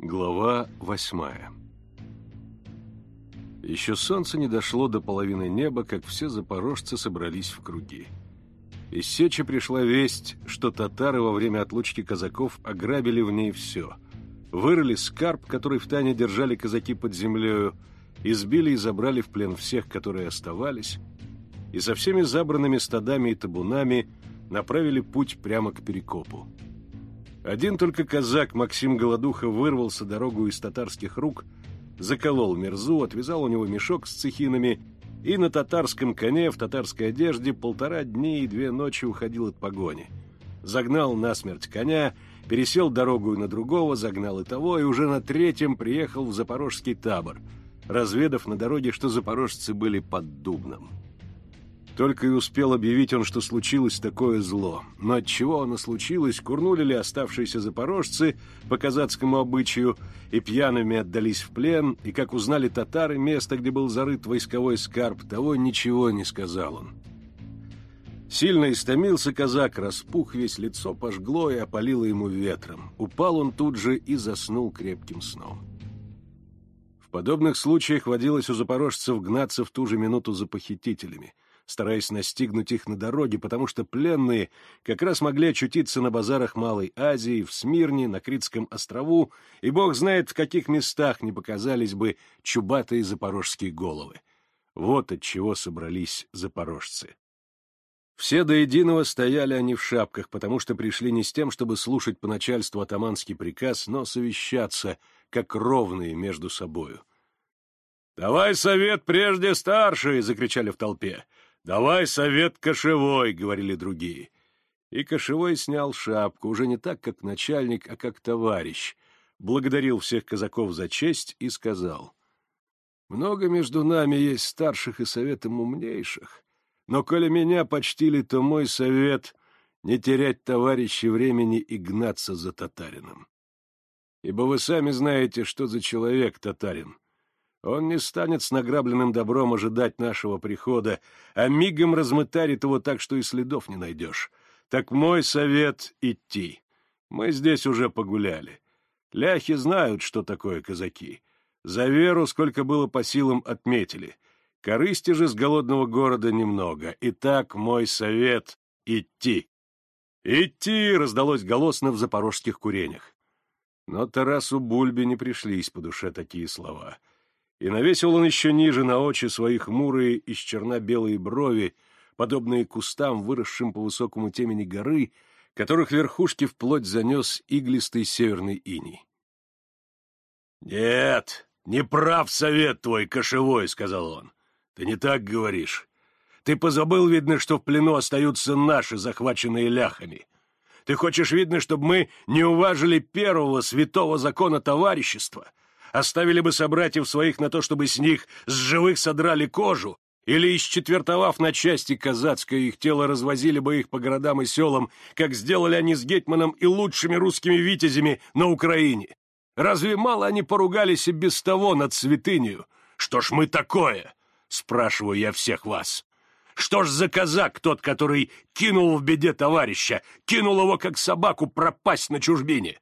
Глава восьмая Еще солнце не дошло до половины неба, как все запорожцы собрались в круги. Из Сечи пришла весть, что татары во время отлучки казаков ограбили в ней все. Вырыли скарб, который в тайне держали казаки под землею, избили и забрали в плен всех, которые оставались, и со всеми забранными стадами и табунами направили путь прямо к Перекопу. Один только казак Максим Голодуха вырвался дорогу из татарских рук, заколол мерзу, отвязал у него мешок с цехинами и на татарском коне в татарской одежде полтора дни и две ночи уходил от погони. Загнал насмерть коня, пересел дорогу на другого, загнал и того, и уже на третьем приехал в запорожский табор, разведав на дороге, что запорожцы были под Дубном. Только и успел объявить он, что случилось такое зло. Но от чего оно случилось, курнули ли оставшиеся запорожцы по казацкому обычаю и пьяными отдались в плен, и, как узнали татары, место, где был зарыт войсковой скарб, того ничего не сказал он. Сильно истомился казак, распух весь, лицо пожгло и опалило ему ветром. Упал он тут же и заснул крепким сном. В подобных случаях водилось у запорожцев гнаться в ту же минуту за похитителями — стараясь настигнуть их на дороге, потому что пленные как раз могли очутиться на базарах Малой Азии, в Смирне, на Критском острову, и бог знает, в каких местах не показались бы чубатые запорожские головы. Вот от чего собрались запорожцы. Все до единого стояли они в шапках, потому что пришли не с тем, чтобы слушать по начальству атаманский приказ, но совещаться, как ровные между собою. «Давай совет прежде старший!» — закричали в толпе. «Давай совет кошевой», — говорили другие. И кошевой снял шапку, уже не так, как начальник, а как товарищ, благодарил всех казаков за честь и сказал, «Много между нами есть старших и советом умнейших, но коли меня почтили, то мой совет — не терять товарища времени и гнаться за татарином. Ибо вы сами знаете, что за человек татарин — он не станет с награбленным добром ожидать нашего прихода, а мигом размытарит его так, что и следов не найдешь. Так мой совет — идти. Мы здесь уже погуляли. Ляхи знают, что такое казаки. За веру, сколько было по силам, отметили. Корысти же с голодного города немного. Итак, мой совет — идти. «Идти!» — раздалось голосно в запорожских курениях. Но Тарасу Бульбе не пришлись по душе такие слова — и навесил он еще ниже на очи свои хмурые из черно-белые брови, подобные кустам, выросшим по высокому темени горы, которых верхушки вплоть занес иглистый северный иней. «Нет, не прав совет твой, кошевой», — сказал он. «Ты не так говоришь. Ты позабыл, видно, что в плену остаются наши, захваченные ляхами. Ты хочешь, видно, чтобы мы не уважили первого святого закона товарищества, оставили бы собратьев своих на то, чтобы с них с живых содрали кожу, или, исчетвертовав на части казацкое их тело, развозили бы их по городам и селам, как сделали они с Гетманом и лучшими русскими витязями на Украине. Разве мало они поругались и без того над святынею? Что ж мы такое? Спрашиваю я всех вас. Что ж за казак тот, который кинул в беде товарища, кинул его, как собаку, пропасть на чужбине?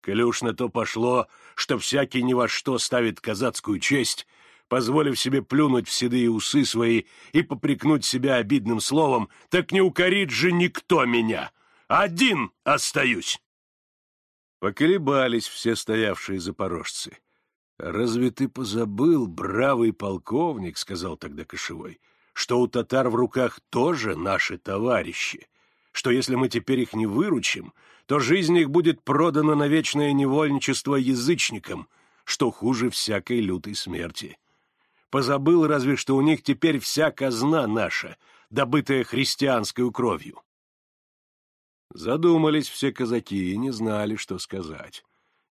Коли на то пошло, что всякий ни во что ставит казацкую честь, позволив себе плюнуть в седые усы свои и попрекнуть себя обидным словом, так не укорит же никто меня. Один остаюсь. Поколебались все стоявшие запорожцы. «Разве ты позабыл, бравый полковник, — сказал тогда Кошевой, — что у татар в руках тоже наши товарищи, что если мы теперь их не выручим, то жизнь их будет продана на вечное невольничество язычникам, что хуже всякой лютой смерти. Позабыл разве, что у них теперь вся казна наша, добытая христианской кровью. Задумались все казаки и не знали, что сказать.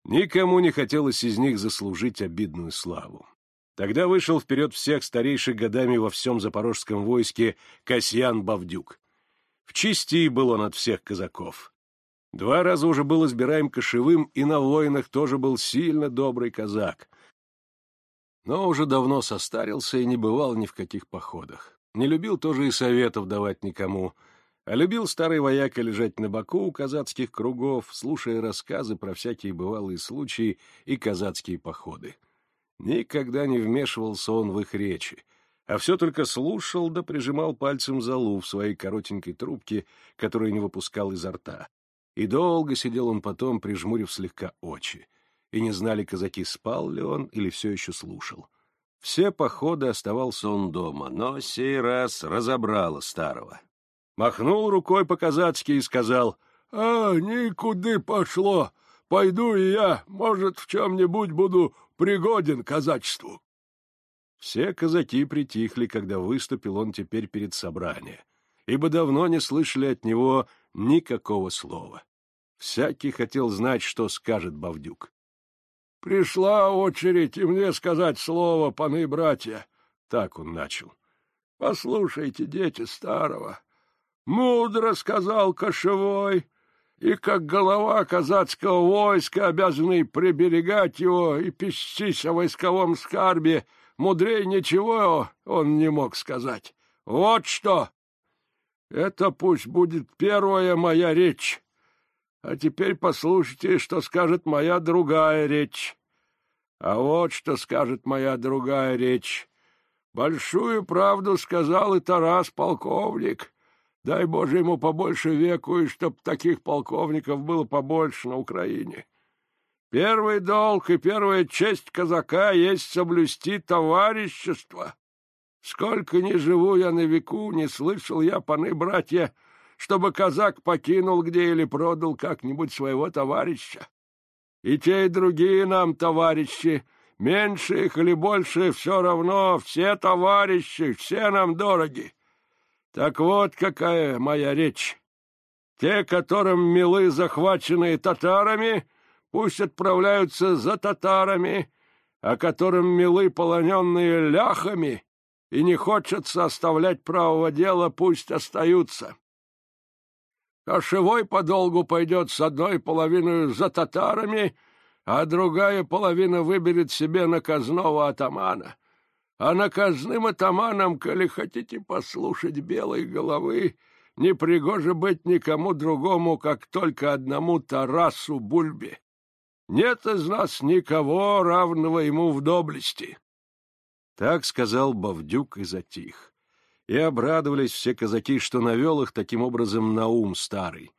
Никому не хотелось из них заслужить обидную славу. Тогда вышел вперед всех старейших годами во всем запорожском войске Касьян Бавдюк. В чести был он от всех казаков. Два раза уже был избираем кошевым, и на войнах тоже был сильно добрый казак. Но уже давно состарился и не бывал ни в каких походах. Не любил тоже и советов давать никому, А любил старый вояка лежать на боку у казацких кругов, слушая рассказы про всякие бывалые случаи и казацкие походы. Никогда не вмешивался он в их речи, а все только слушал да прижимал пальцем залу в своей коротенькой трубке, которую не выпускал изо рта. И долго сидел он потом, прижмурив слегка очи. И не знали казаки, спал ли он или все еще слушал. Все походы оставался он дома, но сей раз разобрало старого. Махнул рукой по-казацки и сказал, «А, никуды пошло! Пойду и я, может, в чем-нибудь буду пригоден казачеству». Все казаки притихли, когда выступил он теперь перед собранием, ибо давно не слышали от него никакого слова. Всякий хотел знать, что скажет Бавдюк. «Пришла очередь и мне сказать слово, паны братья», — так он начал. «Послушайте, дети старого, Мудро сказал кошевой, и как голова казацкого войска, обязанный приберегать его и пестись о войсковом скарбе, мудрей ничего он не мог сказать. Вот что! Это пусть будет первая моя речь. А теперь послушайте, что скажет моя другая речь. А вот что скажет моя другая речь. Большую правду сказал и Тарас полковник — Дай Боже ему побольше веку, и чтоб таких полковников было побольше на Украине. Первый долг и первая честь казака есть соблюсти товарищество. Сколько ни живу я на веку, не слышал я, паны братья, чтобы казак покинул где или продал как-нибудь своего товарища. И те, и другие нам товарищи, меньше их или больше, все равно, все товарищи, все нам дороги. Так вот какая моя речь. Те, которым милы захваченные татарами, пусть отправляются за татарами, а которым милы полоненные ляхами, и не хочется оставлять правого дела, пусть остаются. Кошевой подолгу пойдет с одной половиной за татарами, а другая половина выберет себе наказного атамана — а наказным атаманом, коли хотите послушать белой головы, не пригоже быть никому другому, как только одному Тарасу Бульбе. Нет из нас никого, равного ему в доблести. Так сказал Бавдюк и затих. И обрадовались все казаки, что навел их таким образом на ум старый.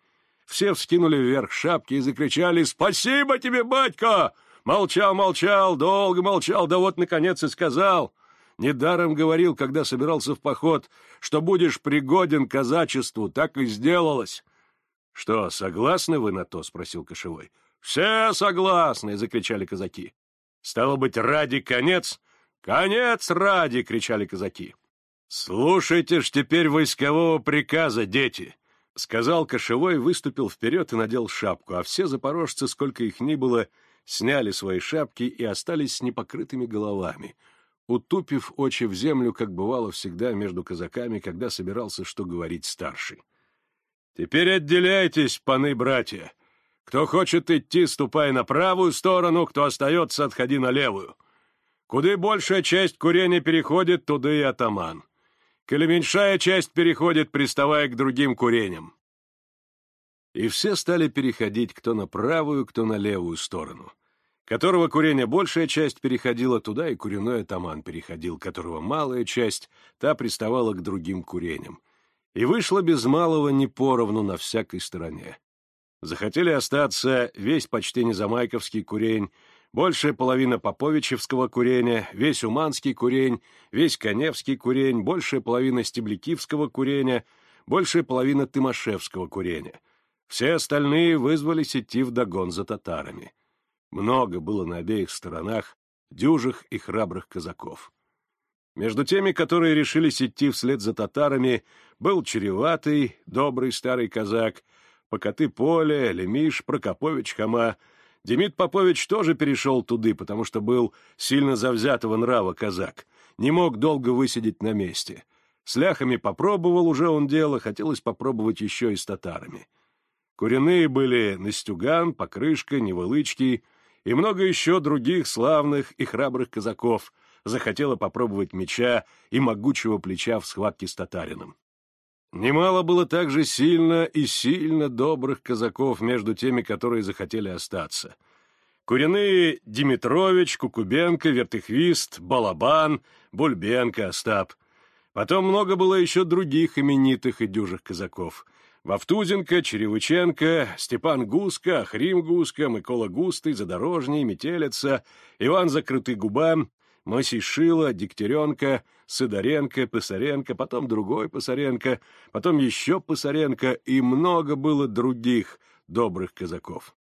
Все вскинули вверх шапки и закричали «Спасибо тебе, батька!» Молчал, молчал, долго молчал, да вот, наконец, и сказал — Недаром говорил, когда собирался в поход, что будешь пригоден казачеству, так и сделалось. — Что, согласны вы на то? — спросил Кошевой. — Все согласны! — закричали казаки. — Стало быть, ради конец? — Конец ради! — кричали казаки. — Слушайте ж теперь войскового приказа, дети! — сказал Кошевой, выступил вперед и надел шапку, а все запорожцы, сколько их ни было, сняли свои шапки и остались с непокрытыми головами — утупив очи в землю, как бывало всегда между казаками, когда собирался что говорить старший. «Теперь отделяйтесь, паны-братья! Кто хочет идти, ступай на правую сторону, кто остается, отходи на левую. Куда большая часть курения переходит, туда и атаман. Коли меньшая часть переходит, приставая к другим курениям. И все стали переходить кто на правую, кто на левую сторону которого курения большая часть переходила туда, и куряной атаман переходил, которого малая часть, та приставала к другим курениям. И вышло без малого не поровну на всякой стороне. Захотели остаться весь почти незамайковский курень, большая половина поповичевского курения, весь уманский курень, весь коневский курень, большая половина стеблякивского курения, большая половина тымошевского курения. Все остальные вызвались идти вдогон за татарами. Много было на обеих сторонах дюжих и храбрых казаков. Между теми, которые решились идти вслед за татарами, был чреватый, добрый старый казак, Покоты Поле, Лемиш, Прокопович Хама. Демид Попович тоже перешел туды, потому что был сильно завзятого нрава казак, не мог долго высидеть на месте. С ляхами попробовал уже он дело, хотелось попробовать еще и с татарами. Куряные были Настюган, Покрышка, Невылычки — и много еще других славных и храбрых казаков захотело попробовать меча и могучего плеча в схватке с татарином. Немало было также сильно и сильно добрых казаков между теми, которые захотели остаться. Куряные Димитрович, Кукубенко, Вертыхвист, Балабан, Бульбенко, Остап. Потом много было еще других именитых и дюжих казаков. Вовтузенко, Черевыченко, Степан Гуска, Хрим Гуска, Микола Густый, Задорожний, Метелица, Иван Закрытый Губа, Мосий Шила, Дегтяренко, Сидоренко, Писаренко, потом другой Писаренко, потом еще Писаренко, и много было других добрых казаков.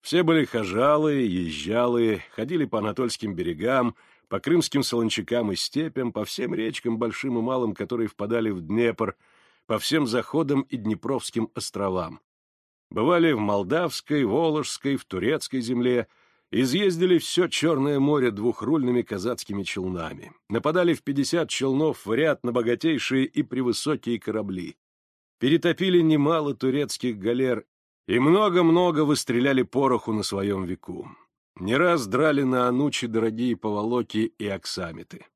Все были хожалые, езжалые, ходили по анатольским берегам, по крымским солончакам и степям, по всем речкам, большим и малым, которые впадали в Днепр, по всем заходам и Днепровским островам. Бывали в Молдавской, Воложской, в Турецкой земле, изъездили все Черное море двухрульными казацкими челнами, нападали в пятьдесят челнов в ряд на богатейшие и превысокие корабли, перетопили немало турецких галер и много-много выстреляли пороху на своем веку. Не раз драли на анучи дорогие поволоки и оксамиты.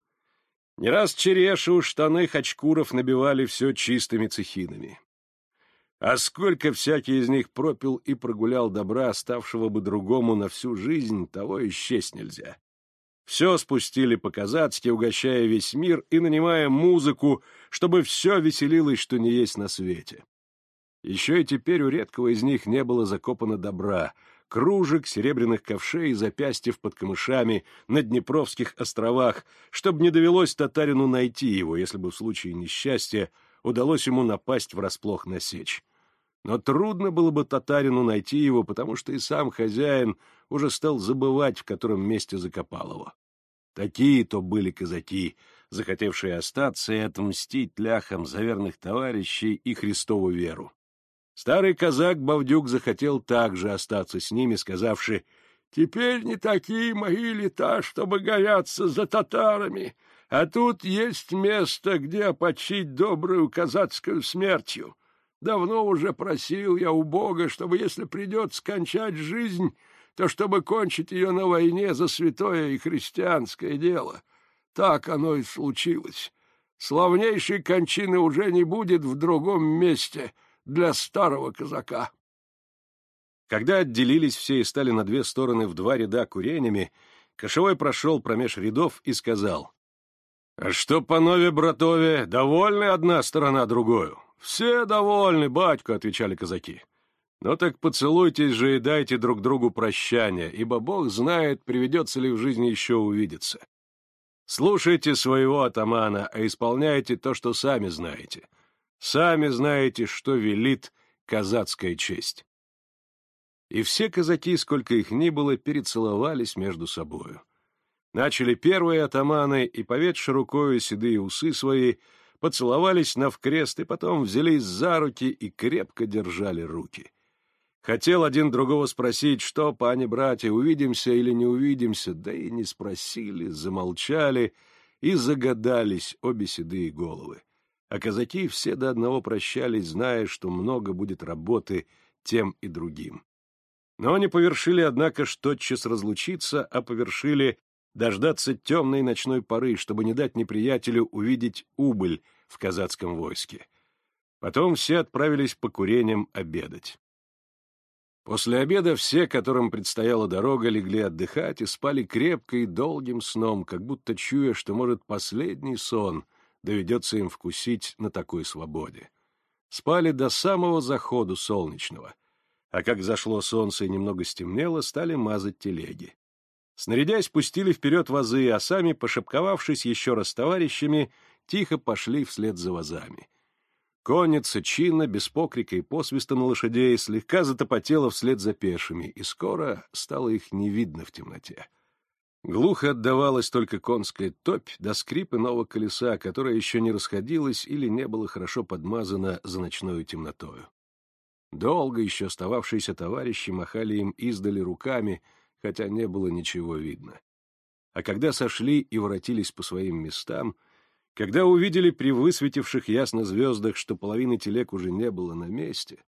Не раз черешу штаны хачкуров набивали все чистыми цехинами. А сколько всякий из них пропил и прогулял добра, оставшего бы другому на всю жизнь, того и счесть нельзя. Все спустили по-казацки, угощая весь мир и нанимая музыку, чтобы все веселилось, что не есть на свете. Еще и теперь у редкого из них не было закопано добра, кружек, серебряных ковшей и запястьев под камышами на Днепровских островах, чтобы не довелось татарину найти его, если бы в случае несчастья удалось ему напасть врасплох на сечь. Но трудно было бы татарину найти его, потому что и сам хозяин уже стал забывать, в котором месте закопал его. Такие-то были казаки, захотевшие остаться и отмстить ляхам за верных товарищей и Христову веру. Старый казак Бавдюк захотел также остаться с ними, сказавши, «Теперь не такие мои лета, чтобы гоняться за татарами, а тут есть место, где опочить добрую казацкую смертью. Давно уже просил я у Бога, чтобы, если придется скончать жизнь, то чтобы кончить ее на войне за святое и христианское дело. Так оно и случилось. Славнейшей кончины уже не будет в другом месте для старого казака. Когда отделились все и стали на две стороны в два ряда курениями, Кошевой прошел промеж рядов и сказал, «А что, панове братове, довольны одна сторона другую? «Все довольны, батько», — отвечали казаки. «Ну так поцелуйтесь же и дайте друг другу прощание, ибо Бог знает, приведется ли в жизни еще увидеться. Слушайте своего атамана, а исполняйте то, что сами знаете. Сами знаете, что велит казацкая честь». И все казаки, сколько их ни было, перецеловались между собою. Начали первые атаманы, и, поведши рукою седые усы свои, — поцеловались навкрест и потом взялись за руки и крепко держали руки. Хотел один другого спросить, что, пани-братья, увидимся или не увидимся, да и не спросили, замолчали и загадались обе седые головы. А казаки все до одного прощались, зная, что много будет работы тем и другим. Но они повершили, однако, ж тотчас разлучиться, а повершили дождаться темной ночной поры, чтобы не дать неприятелю увидеть убыль в казацком войске. Потом все отправились по курениям обедать. После обеда все, которым предстояла дорога, легли отдыхать и спали крепко и долгим сном, как будто чуя, что, может, последний сон доведется им вкусить на такой свободе. Спали до самого заходу солнечного, а как зашло солнце и немного стемнело, стали мазать телеги. Снарядясь, пустили вперед вазы, а сами, пошепковавшись еще раз с товарищами, тихо пошли вслед за вазами. Конница чинно, без покрика и посвиста на лошадей, слегка затопотела вслед за пешими, и скоро стало их не видно в темноте. Глухо отдавалась только конская топь до скрип иного колеса, которое еще не расходилось или не было хорошо подмазано за ночную темнотою. Долго еще остававшиеся товарищи махали им издали руками — хотя не было ничего видно. А когда сошли и воротились по своим местам, когда увидели при высветивших ясно звездах, что половины телег уже не было на месте,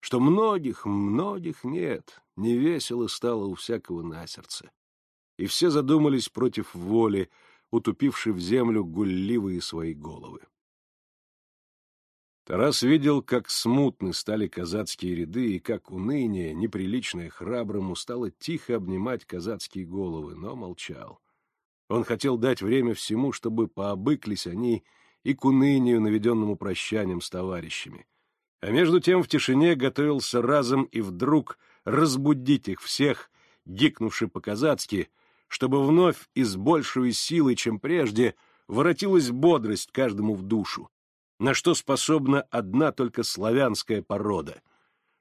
что многих, многих нет, невесело стало у всякого на сердце. И все задумались против воли, утупившей в землю гулливые свои головы. Тарас видел, как смутны стали казацкие ряды, и как уныние, неприличное храброму, стало тихо обнимать казацкие головы, но молчал. Он хотел дать время всему, чтобы пообыклись они и к унынию, наведенному прощанием с товарищами. А между тем в тишине готовился разом и вдруг разбудить их всех, гикнувши по-казацки, чтобы вновь и с большей силой, чем прежде, воротилась бодрость каждому в душу на что способна одна только славянская порода.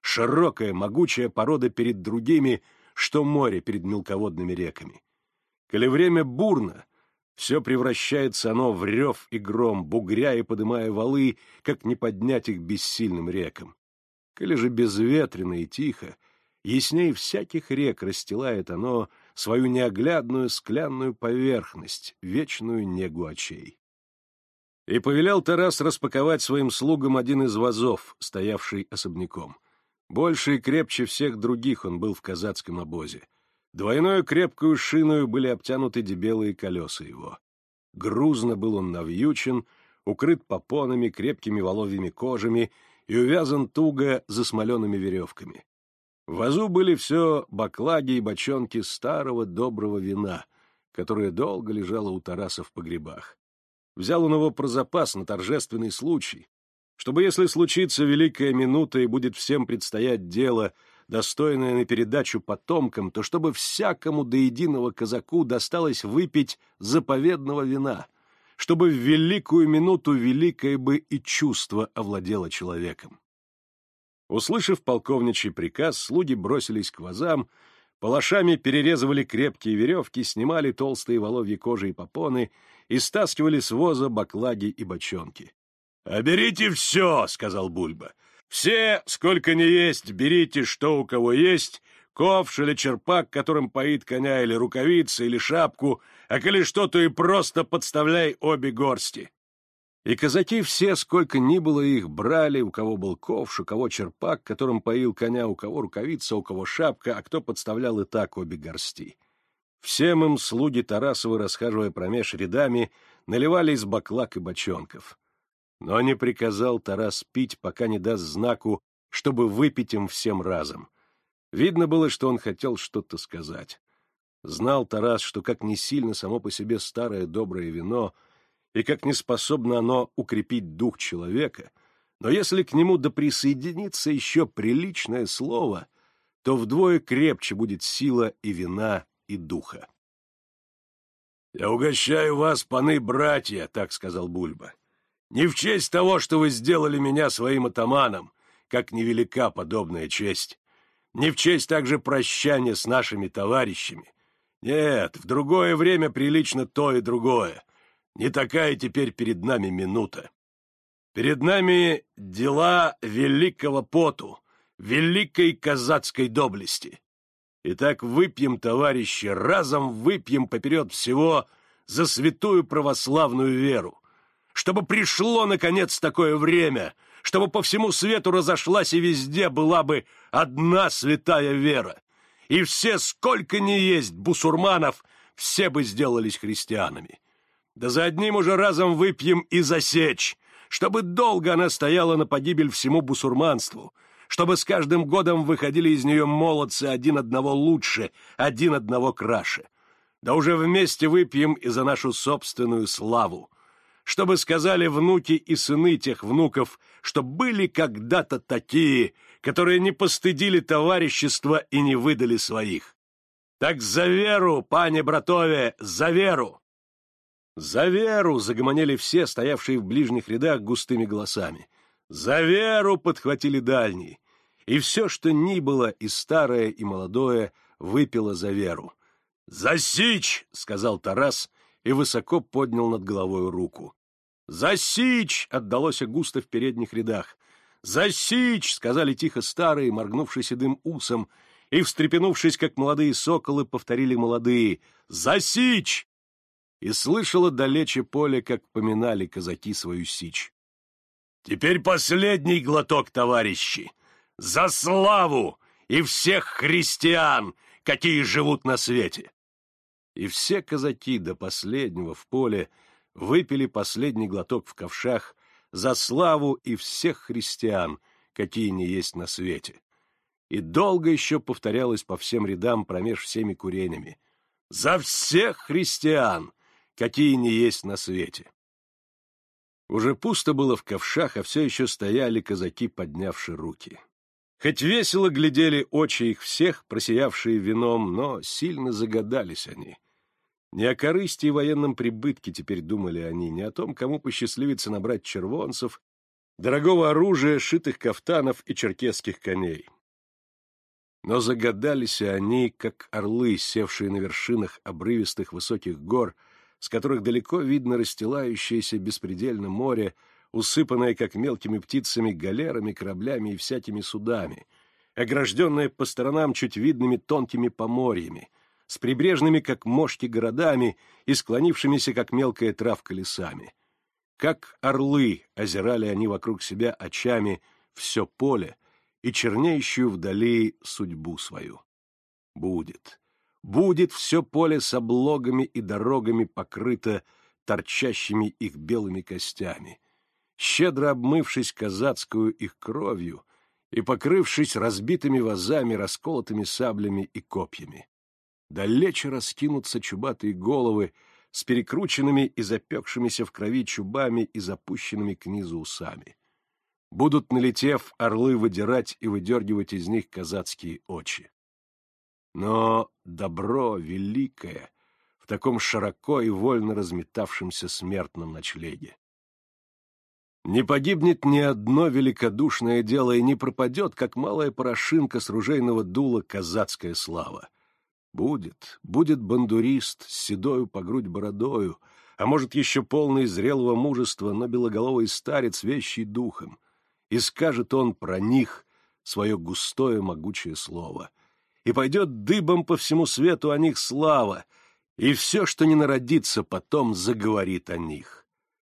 Широкая, могучая порода перед другими, что море перед мелководными реками. Коли время бурно, все превращается оно в рев и гром, бугря и подымая валы, как не поднять их бессильным рекам. Коли же безветренно и тихо, ясней всяких рек расстилает оно свою неоглядную склянную поверхность, вечную негу очей. И повелел Тарас распаковать своим слугам один из вазов, стоявший особняком. Больше и крепче всех других он был в казацком обозе. Двойную крепкую шиною были обтянуты дебелые колеса его. Грузно был он навьючен, укрыт попонами, крепкими воловьими кожами и увязан туго засмоленными веревками. В вазу были все баклаги и бочонки старого доброго вина, которое долго лежало у Тараса в погребах. Взял он его про запас на торжественный случай, чтобы, если случится великая минута и будет всем предстоять дело, достойное на передачу потомкам, то чтобы всякому до единого казаку досталось выпить заповедного вина, чтобы в великую минуту великое бы и чувство овладело человеком. Услышав полковничий приказ, слуги бросились к вазам, Палашами перерезывали крепкие веревки, снимали толстые воловьи кожи и попоны и стаскивали с воза баклаги и бочонки. — А берите все, — сказал Бульба. — Все, сколько ни есть, берите, что у кого есть, ковш или черпак, которым поит коня, или рукавицы, или шапку, а коли что, то и просто подставляй обе горсти. И казаки все, сколько ни было их, брали, у кого был ковш, у кого черпак, которым поил коня, у кого рукавица, у кого шапка, а кто подставлял и так обе горсти. Всем им слуги Тарасовы, расхаживая промеж рядами, наливали из баклак и бочонков. Но не приказал Тарас пить, пока не даст знаку, чтобы выпить им всем разом. Видно было, что он хотел что-то сказать. Знал Тарас, что как не сильно само по себе старое доброе вино — и как не способно оно укрепить дух человека, но если к нему да еще приличное слово, то вдвое крепче будет сила и вина, и духа. «Я угощаю вас, паны-братья», — так сказал Бульба. «Не в честь того, что вы сделали меня своим атаманом, как невелика подобная честь, не в честь также прощания с нашими товарищами. Нет, в другое время прилично то и другое, не такая теперь перед нами минута. Перед нами дела великого поту, великой казацкой доблести. Итак, выпьем, товарищи, разом выпьем поперед всего за святую православную веру, чтобы пришло, наконец, такое время, чтобы по всему свету разошлась и везде была бы одна святая вера, и все, сколько ни есть бусурманов, все бы сделались христианами. Да за одним уже разом выпьем и засечь, чтобы долго она стояла на погибель всему бусурманству, чтобы с каждым годом выходили из нее молодцы один одного лучше, один одного краше. Да уже вместе выпьем и за нашу собственную славу, чтобы сказали внуки и сыны тех внуков, что были когда-то такие, которые не постыдили товарищества и не выдали своих. Так за веру, пане братове, за веру! «За веру!» — загомонели все, стоявшие в ближних рядах густыми голосами. «За веру!» — подхватили дальние. И все, что ни было, и старое, и молодое, выпило за веру. «За сич!» — сказал Тарас и высоко поднял над головой руку. «За сич!» — отдалось густо в передних рядах. «За сич!» — сказали тихо старые, моргнувшие седым усом, и, встрепенувшись, как молодые соколы, повторили молодые. «За сич!» и слышала далече поле, как поминали казаки свою сич. «Теперь последний глоток, товарищи! За славу и всех христиан, какие живут на свете!» И все казаки до последнего в поле выпили последний глоток в ковшах за славу и всех христиан, какие не есть на свете. И долго еще повторялось по всем рядам промеж всеми куренями. «За всех христиан, какие не есть на свете!» Уже пусто было в ковшах, а все еще стояли казаки, поднявши руки. Хоть весело глядели очи их всех, просиявшие вином, но сильно загадались они. Не о корысти и военном прибытке теперь думали они, не о том, кому посчастливится набрать червонцев, дорогого оружия, шитых кафтанов и черкесских коней. Но загадались они, как орлы, севшие на вершинах обрывистых высоких гор, с которых далеко видно расстилающееся беспредельно море, усыпанное, как мелкими птицами, галерами, кораблями и всякими судами, огражденное по сторонам чуть видными тонкими поморьями, с прибрежными, как мошки, городами и склонившимися, как мелкая травка, лесами. Как орлы озирали они вокруг себя очами все поле и чернеющую вдали судьбу свою. Будет, будет все поле с облогами и дорогами покрыто торчащими их белыми костями, щедро обмывшись казацкую их кровью и покрывшись разбитыми вазами, расколотыми саблями и копьями. Далече раскинутся чубатые головы с перекрученными и запекшимися в крови чубами и запущенными к низу усами. Будут, налетев, орлы выдирать и выдергивать из них казацкие очи. Но добро великое в таком широко и вольно разметавшемся смертном ночлеге. Не погибнет ни одно великодушное дело и не пропадет, как малая порошинка с ружейного дула казацкая слава. Будет, будет бандурист с седою по грудь бородою, а может, еще полный зрелого мужества, но белоголовый старец, вещий духом. И скажет он про них свое густое могучее слово. И пойдет дыбом по всему свету о них слава, и все, что не народится, потом заговорит о них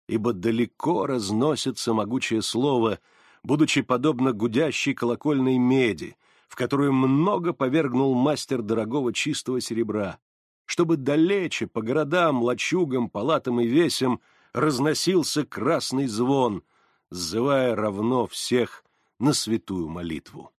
ибо далеко разносится могучее слово, будучи подобно гудящей колокольной меди, в которую много повергнул мастер дорогого чистого серебра, чтобы далече по городам, лачугам, палатам и весям разносился красный звон, сзывая равно всех на святую молитву.